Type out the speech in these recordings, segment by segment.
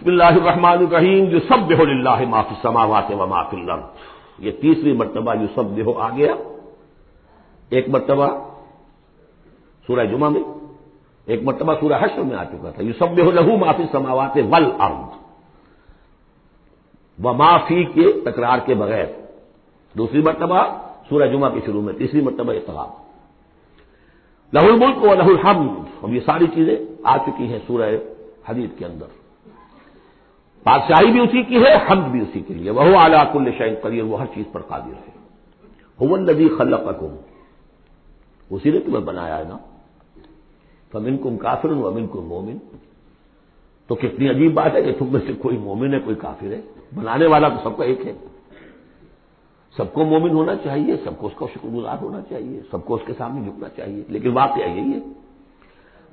بسم اللہ الرحمن الرحیم جو سب بے اللہ معافی سماوات و معاف اللہ یہ تیسری مرتبہ یو سب بے آ گیا ایک مرتبہ سورہ جمعہ میں ایک مرتبہ سورہ حشر میں آ چکا تھا یو سب بے لہو معافی سماوات ول و معافی کے تکرار کے بغیر دوسری مرتبہ سورہ جمعہ کے شروع میں تیسری مرتبہ احترام لہ الملک و لہ الحمد اب یہ ساری چیزیں آ چکی ہیں سورہ حدیث کے اندر بادشاہی بھی اسی کی ہے، حمد بھی اسی کے لیے۔ وہ اعلیٰ کل شعین قدیر، وہ ہر چیز پر قادر ہے۔ ہون ندی خلق اسی نے تمہیں بنایا ہے نا۔ فمن کم کافر امن کم مومن۔ تو کتنی عجیب بات ہے کہ تم میں سے کوئی مومن ہے، کوئی کافر ہے۔ بنانے والا تو سب کا ایک ہے۔ سب کو مومن ہونا چاہیے، سب کو اس کا شکر گزار ہونا چاہیے، سب کو اس کے سامنے جھکنا چاہیے۔ لیکن بات کیا یہی ہے۔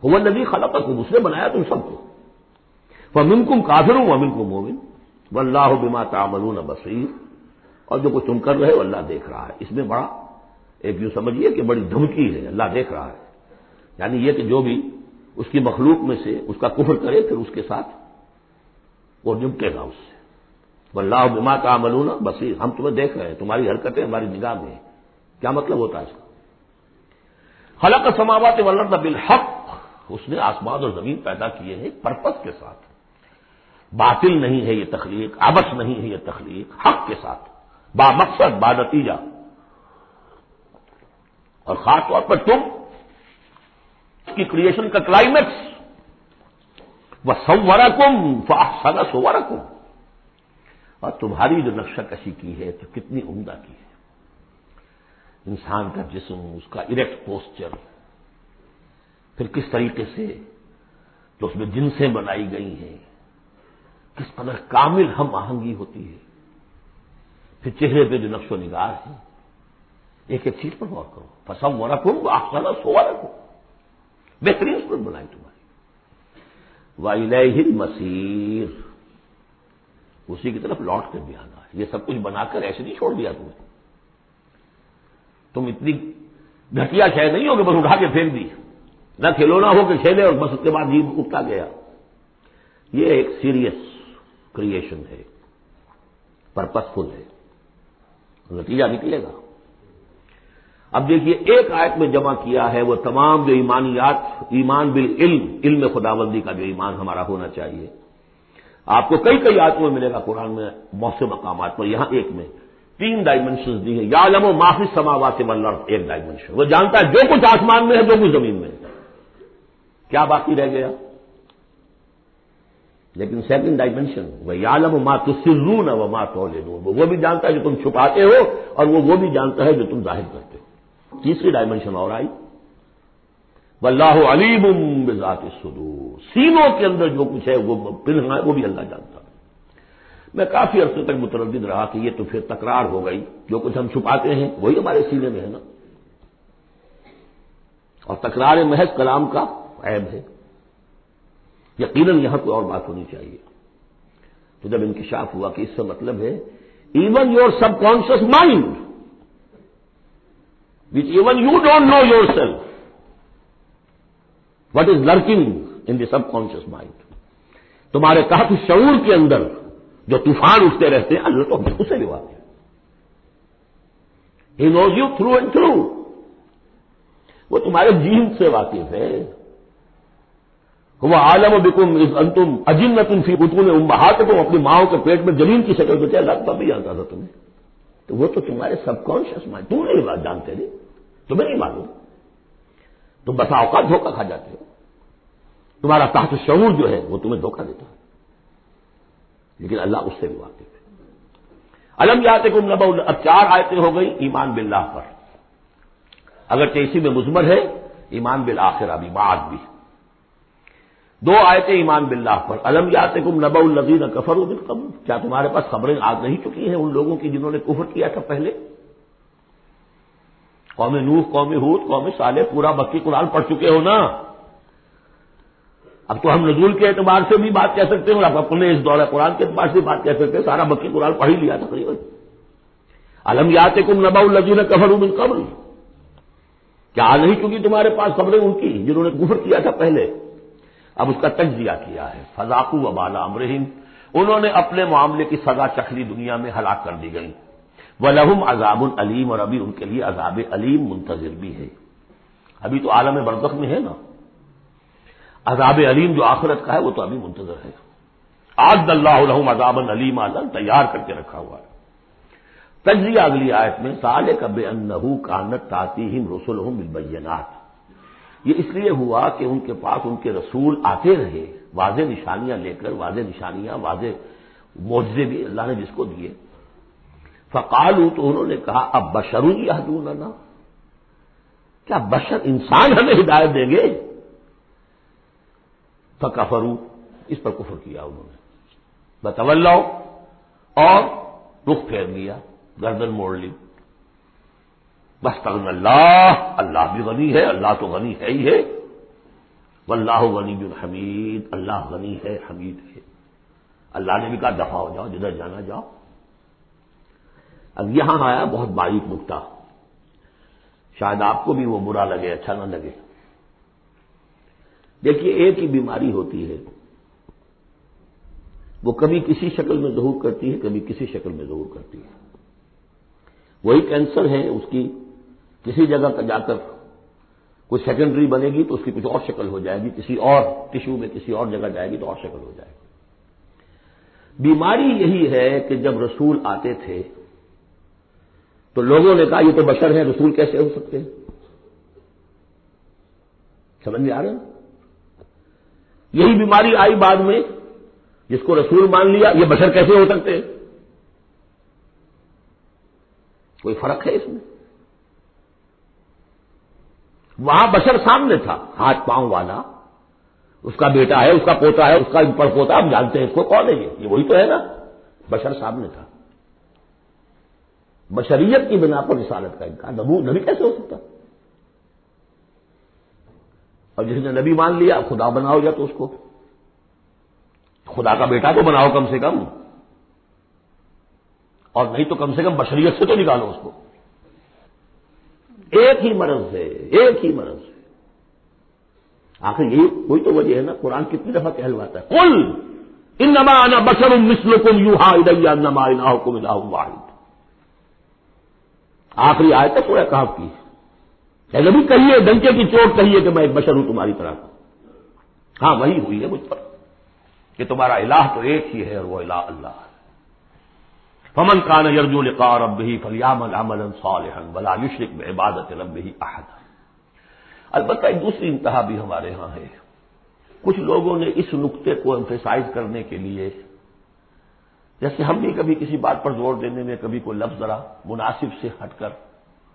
ہون ندی خلق اس نے بنایا تم سب کو۔ فمن کم کافر ہوں امن کو مومن۔ و اللہ بما تعملون بصیر اور جو کچھ تم کر رہے ہو اللہ دیکھ رہا ہے۔ اس میں بڑا ایک یوں سمجھیے کہ بڑی دھمکی ہے۔ اللہ دیکھ رہا ہے۔ یعنی یہ کہ جو بھی اس کی مخلوق میں سے اس کا کفر کرے پھر اس کے ساتھ وہ نمٹے گا اس سے۔ اللہ بما کا ملون بصیر ہم تمہیں دیکھ رہے ہیں۔ تمہاری حرکتیں ہماری نگاہ میں ہیں۔ کیا مطلب ہوتا ہے اس کا؟ خلق سماوات ولد بالحق۔ اس نے آسمان اور زمین پیدا کیے ہیں پرپس کے ساتھ۔ باطل نہیں ہے یہ تخلیق ابس نہیں ہے یہ تخلیق، حق کے ساتھ، با مقصد، با نتیجہ۔ اور خاص طور پر تم کی کریشن کا کلائمیکس وہ سورا کم فاسا سورا کم اور تمہاری جو نقشہ کشی کی ہے تو کتنی عمدہ کی ہے۔ انسان کا جسم، اس کا اریکٹ پوسچر پھر کس طریقے سے؟ تو اس میں جنسیں بنائی گئی ہیں۔ کس قدر کامل ہم آہنگی ہوتی ہے۔ پھر چہرے پہ جو نقش و نگار ہے ایک ایک چیز پر غور کرو۔ پسم و رکھوں آپ سارا سوا رکھو بہترین صورت بنائی تمہاری۔ وائل مسیر اسی کی طرف لوٹ کر بھی آنا۔ ہے یہ سب کچھ بنا کر ایسے نہیں چھوڑ دیا تمہیں تم اتنی گھٹیا شہ نہیں ہو کہ بس اٹھا کے پھینک دی۔ نہ کھلونا ہو کہ کھیلے اور بس اس کے بعد جیب اٹھتا گیا۔ یہ ایک سیریس کریشن ہے پرپز فل ہے، نتیجہ نکلے گا۔ اب دیکھیے، ایک آیت میں جمع کیا ہے وہ تمام جو ایمانیات، ایمان بال علم علم خدا بندی کا جو ایمان ہمارا ہونا چاہیے۔ آپ کو کئی کئی آیتوں میں ملے گا، قرآن میں موسم مقامات پر، یہاں ایک میں۔ تین ڈائمنشنز دی ہیں۔ یا لم و معافی سماوات ملر ایک ڈائمنشن وہ جانتا ہے جو کچھ آسمان میں ہے، جو کچھ زمین میں ہے۔ کیا باقی رہ گیا؟ لیکن سیکنڈ ڈائمینشن وہ یالم ماں تسرون و ماں تو وہ بھی جانتا ہے جو تم چھپاتے ہو اور وہ وہ بھی جانتا ہے جو تم ظاہر کرتے ہو۔ تیسری ڈائمینشن اور آئی اللہ علیم بذات سدور سینوں کے اندر جو کچھ ہے، وہ ہے، وہ بھی اللہ جانتا ہے۔ میں کافی عرصے تک متردد رہا کہ یہ تو پھر تکرار ہو گئی۔ جو کچھ ہم چھپاتے ہیں، وہی ہمارے سینے میں ہے نا۔ اور تکرار محض کلام کا عیب ہے۔ یقیناً یہاں کوئی اور بات ہونی چاہیے۔ تو جب انکشاف ہوا کہ اس سے مطلب ہے even your subconscious mind which even you don't know yourself what is lurking in the subconscious mind تمہارے تحت شعور کے اندر جو طوفان اٹھتے رہتے ہیں، اللہ تو اسے بھی واقع ہی knows you through and through وہ تمہارے جین سے واقف ہے۔ وہ عالم و بکم انتم اجن تم فی بتون امہات تم اپنی ماؤں کے پیٹ میں زمین کی شکل میں لگتا بھی جانتا تھا تمہیں؟ تو وہ تو تمہارے سب کانشیس مائنڈ تم نہیں بات جانتے نہیں، تمہیں نہیں معلوم۔ تم بسا اوقات دھوکہ کھا جاتے ہو۔ تمہارا تحت شعور جو ہے، وہ تمہیں دھوکہ دیتا ہے۔ لیکن اللہ اس سے بھی واقف ہے۔ الم جاتے کم نبا اب چار آیتیں ہو گئی ایمان باللہ پر۔ اگر اسی میں مزمر ہے، ایمان بالآخر ابھی بعد بھی۔ دو آیتیں ایمان باللہ پر۔ الم یات کم نبا الزین کفر قبل کیا تمہارے پاس خبریں آگ نہیں چکی ہیں ان لوگوں کی جنہوں نے کفر کیا تھا پہلے؟ قوم نوح، قوم حود قوم صالح، پورا بکی قرآن پڑھ چکے ہو نا؟ اب تو ہم نزول کے اعتبار سے بھی بات کہہ سکتے ہیں اور اب اپنے اس دورہ قرآن کے اعتبار سے بات کہہ سکتے ہیں۔ سارا بکی قرآن پڑھ ہی لیا تقریباً۔ الم یات کم نبا الزین کفر قبل کیا نہیں چکی تمہارے پاس خبریں ان کی جنہوں نے کفر کیا تھا پہلے؟ اب اس کا تجزیہ کیا ہے۔ فضاقو و بالا امرحیم انہوں نے اپنے معاملے کی سزا چکھلی دنیا میں ہلاک کر دی گئی وہ لہم عذاب العلیم اور ابھی ان کے لیے عذاب علیم منتظر بھی ہے۔ ابھی تو عالم برزخ میں ہے نا۔ عذاب علیم جو آخرت کا ہے، وہ تو ابھی منتظر ہے۔ آج اللہ الحم عذاب العلیم عالم تیار کر کے رکھا ہوا ہے۔ تجزیہ اگلی آیت میں سال کب انہو کانت تاتی رسول یہ اس لیے ہوا کہ ان کے پاس ان کے رسول آتے رہے، واضح نشانیاں لے کر، واضح نشانیاں، واضح معجزے بھی اللہ نے جس کو دیے۔ فقالو تو انہوں نے کہا، اب بشرو یہ کیا بشر انسان ہمیں ہدایت دیں گے؟ فکفرو اس پر کفر کیا انہوں نے۔ بطول اور رخ پھیر لیا گردن موڑ لی۔ بس اللہ اللہ بھی غنی ہے، اللہ تو غنی ہے ہی ہے۔ واللہ غنی بن حمید، اللہ غنی ہے، حمید ہے۔ اللہ نے بھی کہا دفاع ہو جاؤ، جدھر جانا جاؤ۔ اب یہاں آیا بہت باریک نکتا شاید آپ کو بھی وہ برا لگے اچھا نہ لگے۔ دیکھیے، ایک ہی بیماری ہوتی ہے۔ وہ کبھی کسی شکل میں ظہور کرتی ہے، کبھی کسی شکل میں ظہور کرتی ہے۔ وہی کینسر ہے، اس کی کسی جگہ کا جا کر کوئی سیکنڈری بنے گی تو اس کی کچھ اور شکل ہو جائے گی، کسی اور ٹشو میں کسی اور جگہ جائے گی تو اور شکل ہو جائے گی۔ بیماری یہی ہے کہ جب رسول آتے تھے تو لوگوں نے کہا، یہ تو بشر ہے رسول کیسے ہو سکتے ہیں؟ سمجھ میں آ رہے ہیں یہی بیماری آئی بعد میں، جس کو رسول مان لیا، یہ بشر کیسے ہو سکتے ہیں؟ کوئی فرق ہے اس میں؟ وہاں بشر سامنے تھا، ہاتھ پاؤں والا۔ اس کا بیٹا ہے، اس کا پوتا ہے، اس کا پر پوتا، ہم جانتے ہیں اس کو کون ہے یہ؟ وہی تو ہے نا۔ بشر سامنے تھا۔ بشریت کی بنا پر رسالت کا انکار نبو نبی کیسے ہو سکتا؟ اور جس نے نبی مان لیا، خدا بناؤ یا تو اس کو۔ خدا کا بیٹا تو بناؤ کم سے کم۔ اور نہیں تو کم سے کم بشریت سے تو نکالو اس کو۔ ایک ہی مرض ہے، ایک ہی مرض ہے۔ آخر یہی کوئی تو وجہ ہے نا، قرآن کتنی دفعہ کہلواتا ہے۔ کل ان نما آنا بشر مسل کم یو ہا ادیا نما حکم واحد۔ آخری آئے تک پورا کہاں کی بھی کہیے، ڈنکے کی چوٹ کہیے کہ میں ایک بشر ہوں تمہاری طرح۔ ہاں وہی ہوئی ہے مجھ پر کہ تمہارا الہ تو ایک ہی ہے اور وہ الہ اللہ ہے۔ فمن کان یرجو لقاء ربه فلیعمل عملا صالحا ولا يشرك بعبادت ربه احد البتہ ایک دوسری انتہا بھی ہمارے ہاں ہے۔ کچھ لوگوں نے اس نقطے کو ایمفیسائز کرنے کے لیے جیسے ہم بھی کبھی کسی بات پر زور دینے میں کبھی کوئی لفظ ذرا مناسب سے ہٹ کر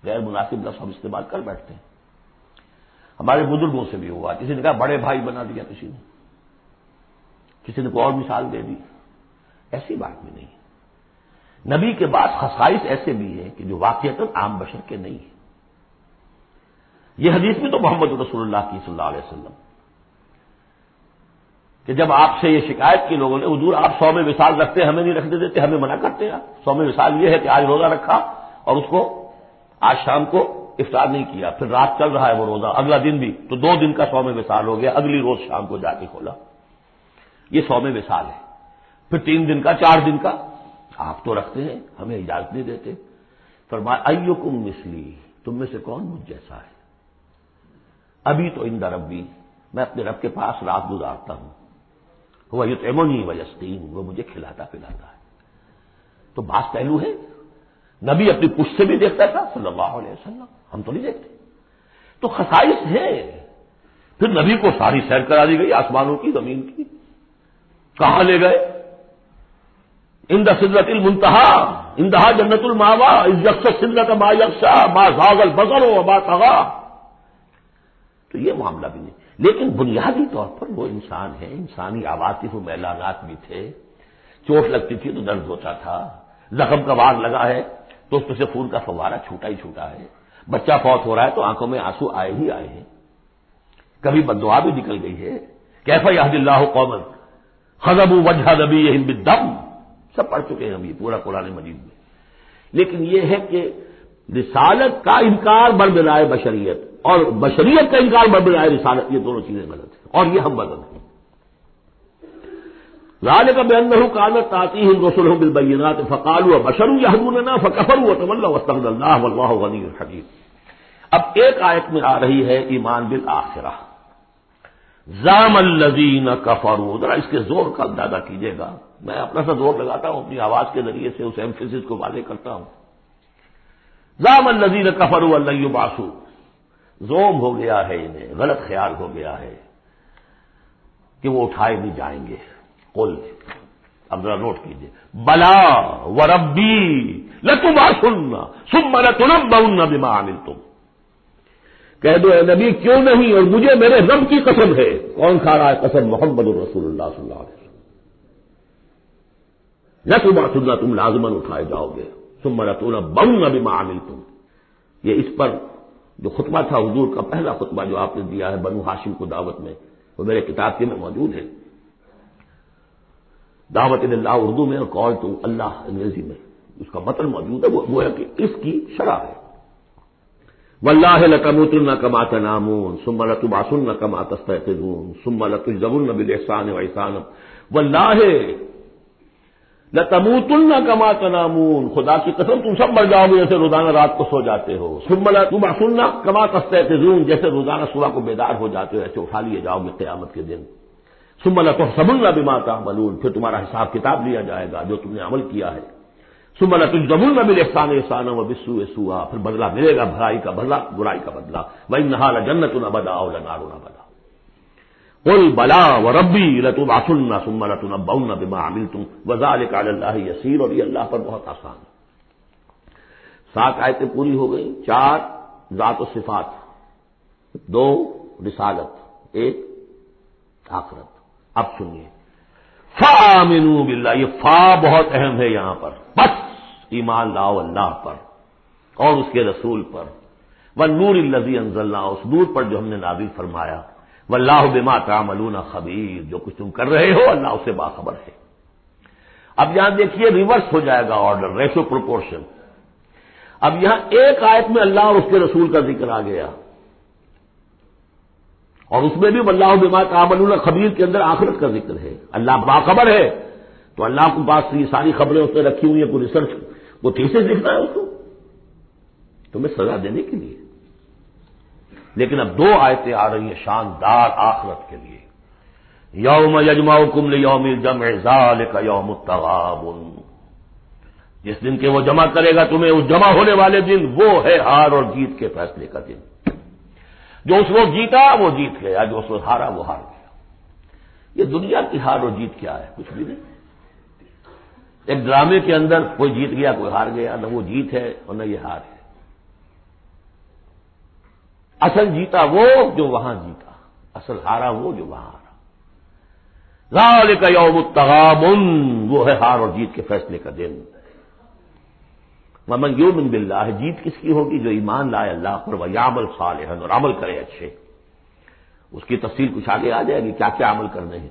غیر مناسب لفظ ہم استعمال کر بیٹھتے ہیں۔ ہمارے بزرگوں سے بھی ہوا۔ کسی نے کہا بڑے بھائی بنا دیا کسی نے۔ کسی نے کوئی اور مثال دے دی۔ ایسی بات بھی نہیں۔ نبی کے بعد خصائص ایسے بھی ہیں کہ جو واقعات عام بشر کے نہیں ہیں۔ یہ حدیث بھی تو محمد رسول اللہ کی صلی اللہ علیہ وسلم۔ کہ جب آپ سے یہ شکایت کی لوگوں نے، حضور آپ سو میں مثال رکھتے، ہمیں نہیں رکھنے دیتے، ہمیں منع کرتے ہیں سو میں مثال یہ ہے کہ آج روزہ رکھا اور اس کو آج شام کو افطار نہیں کیا، پھر رات چل رہا ہے وہ روزہ، اگلا دن بھی۔ تو دو دن کا سو میں مثال ہو گیا، اگلی روز شام کو جا کے کھولا۔ یہ سو میں مثال ہے۔ پھر تین دن کا، چار دن کا آپ تو رکھتے ہیں، ہمیں اجازت نہیں دیتے۔ فرمایا ائو کم مسلی تم میں سے کون مجھ جیسا ہے؟ ابھی تو ان ربی، میں اپنے رب کے پاس رات گزارتا ہوں۔ وہ یوتمونی و وہ مجھے کھلاتا پلاتا ہے۔ تو بات پہلو ہے نبی اپنی پش سے بھی دیکھتا تھا، صلی اللہ علیہ وسلم، ہم تو نہیں دیکھتے۔ تو خصائص ہے پھر نبی کو ساری سیر کرا دی گئی، آسمانوں کی، زمین کی۔ کہاں لے گئے؟ ان دا سدرت المنتہا، اندہا جنت الماوا یکس سدرت ما یکسا ما زاغل بغل و ما تغا تو یہ معاملہ بھی نہیں۔ لیکن بنیادی طور پر وہ انسان ہے، انسانی عواطف و میلانات بھی تھے۔ چوٹ لگتی تھی تو درد ہوتا تھا۔ زخم کا وار لگا ہے تو اس سے خون کا فوارہ چھوٹا ہی چھوٹا ہے۔ بچہ فوت ہو رہا ہے تو آنکھوں میں آنسو آئے ہی آئے ہیں۔ کبھی بدعا بھی نکل گئی ہے۔ کیفا یاد اللہ قومن خزب وجہ نبی ہند دم سب پڑھ چکے ہیں ہم یہ پورا قرآن مجید میں۔ لیکن یہ ہے کہ رسالت کا انکار بر بلائے بشریت، اور بشریت کا انکار بر بلائے رسالت، یہ دونوں چیزیں غلط ہیں، اور یہ ہم بدل ہیں۔ لال کا بے اندر کانت آتی ہوں رسول ہوں بالبینات فقال ہوا بشرو یا حدون فکفر تو اللہ اللہ غنی الحکیم اب ایک آیت میں آ رہی ہے ایمان بالآخرہ۔ زام الزین کفرو ذرا اس کے زور کا اندازہ کیجیے گا۔ میں اپنا سا زور لگاتا ہوں، اپنی آواز کے ذریعے سے اس ایمفیس کو واضح کرتا ہوں۔ زام الزین کفرو اللہ باسو زوم ہو گیا ہے انہیں، غلط خیال ہو گیا ہے کہ وہ اٹھائے بھی جائیں گے۔ کل اب ذرا نوٹ کیجیے بلا و ربی لتما سننا سم لتنم بہن بما عامل تم کہہ دو، اے نبی، کیوں نہیں؟ اور مجھے میرے رب کی قسم ہے۔ کون کھا رہا ہے قسم؟ محمد الرسول اللہ صلی اللہ علیہ وسلم۔ لتما سننا تم لازمن اٹھائے جاؤ گے۔ سم لتون بہن بما عامل تم یہ اس پر جو خطبہ تھا حضور کا، پہلا خطبہ جو آپ نے دیا ہے بنو ہاشم کو دعوت میں، وہ میرے کتاب کے میں موجود ہے۔ دعوت اللہ اردو میں اور کال تو اللہ انگریزی میں۔ اس کا مطلب موجود ہے، وہ ہے کہ اس کی شرح ہے۔ ولہ لکمت نہ کمات نامون سم لتباسن نہ کمات سم لت زبن بل احسان و احسان ولہ نہ لتموت نہ کمات نامون خدا کی قسم، تم سب مر جاؤ گے جیسے روزانہ رات کو سو جاتے ہو۔ سم لتباسن نہ کمات جیسے روزانہ صبح کو بیدار ہو جاتے ہو، ایسے اٹھا لیے جاؤ گے قیامت کے دن۔ سملا تو سمن بھی ماتا ملون پھر تمہارا حساب کتاب لیا جائے گا جو تم نے عمل کیا ہے۔ سملا تم زمن نہ ملے احسان احسان و بسو سوا پھر بدلا ملے گا بھرائی کا بدلا برائی کا بدلا وہی نہ جنت نہ بدا اور نارو نہ بدا قل بلا و ربی لتم آسن نہ سما لتن بہن نہ بما عمل تم وزال کا اللہ یسیر اور یہ اللہ پر بہت آسان سات آیتیں پوری ہو گئی چار ذات و صفات، دو رسالت، ایک آخرت۔ اب سنیے۔ فا مینو بلّہ یہ فا بہت اہم ہے یہاں پر۔ بس ایمان لاؤ اللہ پر اور اس کے رسول پر۔ وہ نور الزی انزل اس نور پر جو ہم نے نازل فرمایا۔ وہ اللہ بما تعملون خبیر، جو کچھ تم کر رہے ہو، اللہ اسے باخبر ہے۔ اب یہاں دیکھیے ریورس ہو جائے گا آرڈر ریشو پروپورشن اب یہاں ایک آیت میں اللہ اور اس کے رسول کا ذکر آ گیا۔ اور اس میں بھی اللہ بما کامل خبیر کے اندر آخرت کا ذکر ہے۔ اللہ باخبر ہے۔ تو اللہ کو پاس یہ ساری خبریں اس نے رکھی ہوئی ہیں، کوئی ریسرچ وہ تیسے لکھنا ہے اس کو؟ تمہیں سزا دینے کے لیے۔ لیکن اب دو آیتیں آ رہی ہیں شاندار آخرت کے لیے۔ یوم یجما کم یوم جم اعزال کا یوم تغابن جس دن کے وہ جمع کرے گا تمہیں اس جمع ہونے والے دن، وہ ہے ہار اور جیت کے فیصلے کا دن۔ جو اس وقت جیتا، وہ جیت گیا، جو اس وقت ہارا، وہ ہار گیا۔ یہ دنیا کی ہار اور جیت کیا ہے؟ کچھ بھی نہیں۔ ایک ڈرامے کے اندر کوئی جیت گیا، کوئی ہار گیا، نہ وہ جیت ہے اور نہ یہ ہار ہے۔ اصل جیتا وہ جو وہاں جیتا، اصل ہارا وہ جو وہاں ہارا۔ لال کا یوم التغابن، وہ ہے ہار اور جیت کے فیصلے کا دن۔ ممن یومن بلّہ جیت کس کی ہوگی جو ایمان لائے اللہ پر؟ وہ یامل صالح اور عمل کرے اچھے۔ اس کی تفصیل کچھ آگے آ جائے گی کیا کیا عمل کرنے ہیں۔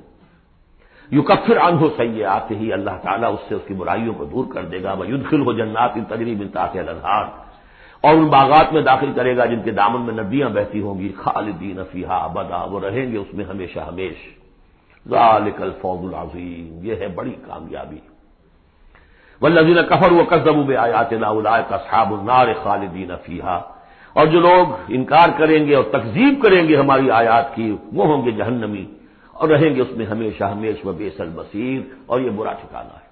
یو کفر ان ہو سہی آتے ہی اللہ تعالیٰ اس سے اس کی برائیوں کو دور کر دے گا۔ وہ یدخل ہو جنات ان تجریب تاخیر الحار اور ان باغات میں داخل کرے گا جن کے دامن میں ندیاں بہتی ہوں گی۔ خالدین فیحا ابدا، وہ رہیں گے اس میں ہمیشہ ہمیش۔ ذالک الفوز العظیم، یہ ہے بڑی کامیابی۔ ولزین کفر و قصب آیات نا کا صحاب النار خالدین فیحا اور جو لوگ انکار کریں گے اور تقزیب کریں گے ہماری آیات کی، وہ ہوں گے جہنمی۔ اور رہیں گے اس میں ہمیشہ ہمیش و بے البصیر اور یہ برا ٹھکانا ہے۔